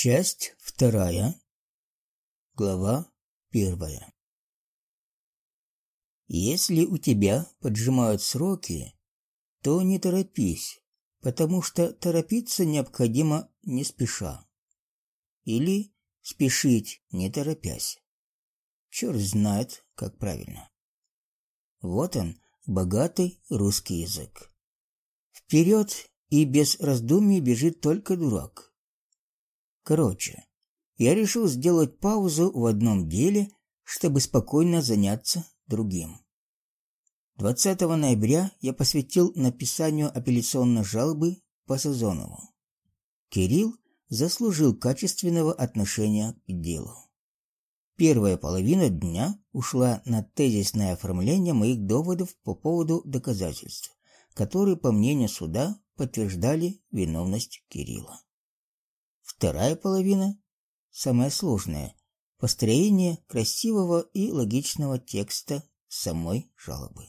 Часть вторая. Глава первая. Если у тебя поджимают сроки, то не торопись, потому что торопиться необходимо не спеша. Или спешить не торопясь. Черт знает, как правильно. Вот он, богатый русский язык. Вперед и без раздумий бежит только дурак. Короче, я решил сделать паузу в одном деле, чтобы спокойно заняться другим. 20 ноября я посвятил написанию апелляционной жалобы по Сазонову. Кирилл заслужил качественного отношения к делу. Первая половина дня ушла на тезисное оформление моих доводов по поводу доказательств, которые, по мнению суда, подтверждали виновность Кирилла. Вторая половина самая сложная построение красивого и логичного текста самой жалобы,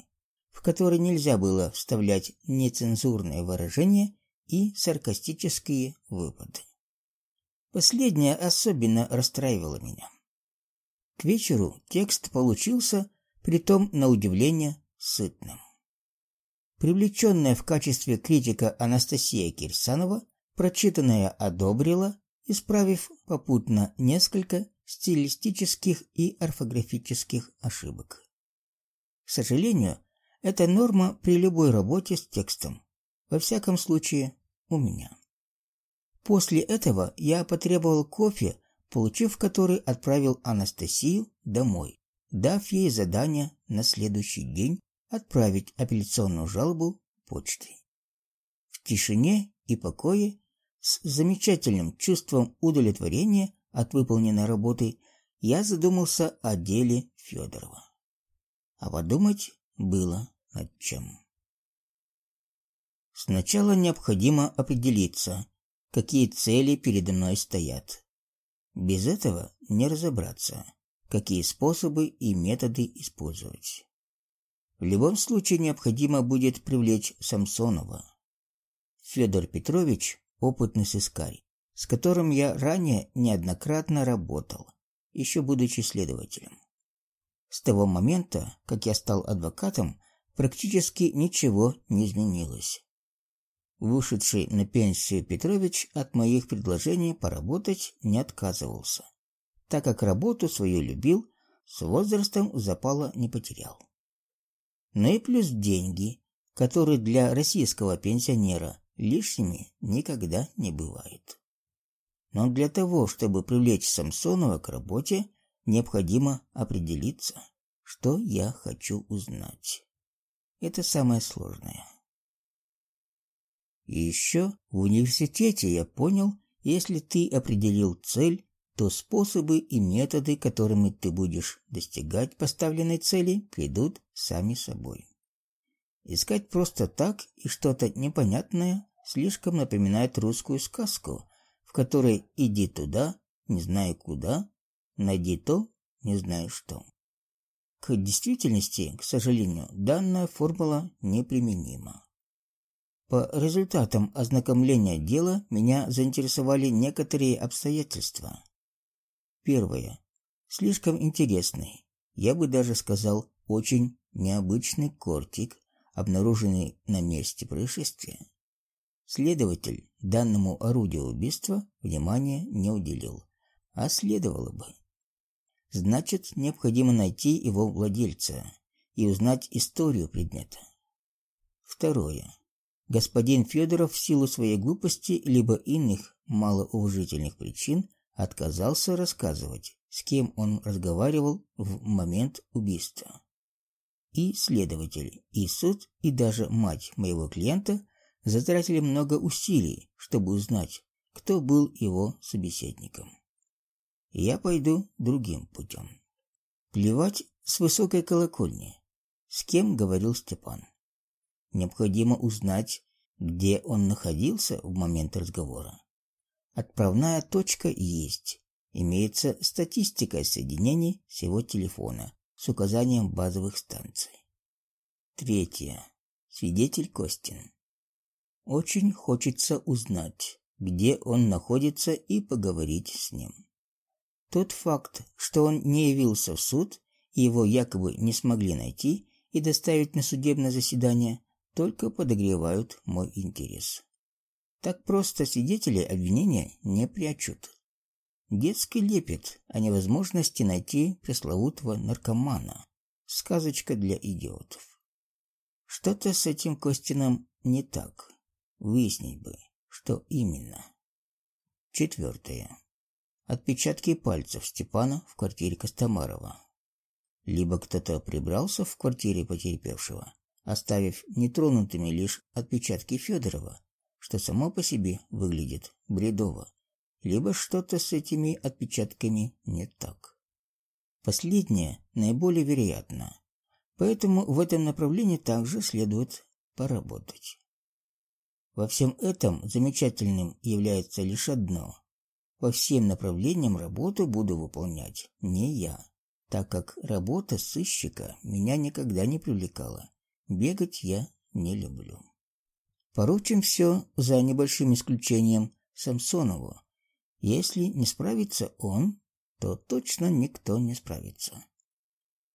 в который нельзя было вставлять нецензурные выражения и саркастические выпады. Последнее особенно расстраивало меня. К вечеру текст получился, притом на удивление, сытным. Привлеченная в качестве критика Анастасия Кирсанова прочитанное одобрила, исправив попутно несколько стилистических и орфографических ошибок. К сожалению, это норма при любой работе с текстом. Во всяком случае, у меня. После этого я потребовал кофе, получив который отправил Анастасию домой, дав ей задание на следующий день отправить апелляционную жалобу почтой. В тишине и покое с замечательным чувством удовлетворения от выполненной работы я задумался о деле Федорова. А подумать было над чем. Сначала необходимо определиться, какие цели передо мной стоят. Без этого не разобраться, какие способы и методы использовать. В любом случае необходимо будет привлечь Самсонова. Федор Петрович опытный сыскарь, с которым я ранее неоднократно работал, еще будучи следователем. С того момента, как я стал адвокатом, практически ничего не изменилось. Вышедший на пенсию Петрович от моих предложений поработать не отказывался, так как работу свою любил, с возрастом запала не потерял. Ну и плюс деньги, которые для российского пенсионера лишними никогда не бывает. Но для того, чтобы привлечь Самсонова к работе, необходимо определиться, что я хочу узнать. Это самое сложное. И еще в университете я понял, если ты определил цель, то способы и методы, которыми ты будешь достигать поставленной цели, придут сами собой. Искать просто так и что-то непонятное слишком напоминает русскую сказку, в которой иди туда, не знаю куда, найди то, не знаю что. К действительности, к сожалению, данная формула неприменима. По результатам ознакомления дела меня заинтересовали некоторые обстоятельства. Первое. Слишком интересный, я бы даже сказал, очень необычный кортик, обнаруженный на месте происшествия. Следователь данному орудию убийства внимания не уделил, а следовало бы. Значит, необходимо найти его владельца и узнать историю предмета. Второе. Господин Федоров в силу своей глупости либо иных малоуважительных причин отказался рассказывать, с кем он разговаривал в момент убийства. И следователь, и суд, и даже мать моего клиента затратили много усилий, чтобы узнать, кто был его собеседником. Я пойду другим путем. Плевать с высокой колокольни. С кем говорил Степан? Необходимо узнать, где он находился в момент разговора. Отправная точка есть. Имеется статистика соединений с его телефона с указанием базовых станций. Третье. Свидетель Костин. Очень хочется узнать, где он находится и поговорить с ним. Тот факт, что он не явился в суд, и его якобы не смогли найти и доставить на судебное заседание, только подогревают мой интерес. Так просто свидетели обвинения не прячут. Детский лепет о невозможности найти пресловутого наркомана. Сказочка для идиотов. Что-то с этим Костином не так. Выяснить бы, что именно. Четвертое. Отпечатки пальцев Степана в квартире Костомарова. Либо кто-то прибрался в квартире потерпевшего, оставив нетронутыми лишь отпечатки Федорова, что само по себе выглядит бредово, либо что-то с этими отпечатками не так. Последнее наиболее вероятно, поэтому в этом направлении также следует поработать. Во всем этом замечательным является лишь одно. По всем направлениям работу буду выполнять не я, так как работа сыщика меня никогда не привлекала. Бегать я не люблю. Поручим все за небольшим исключением Самсонову. Если не справится он, то точно никто не справится.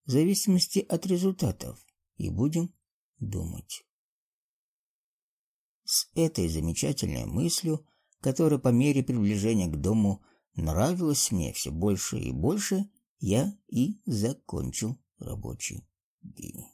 В зависимости от результатов и будем думать. С этой замечательной мыслью, которая по мере приближения к дому нравилась мне все больше и больше, я и закончил рабочий день.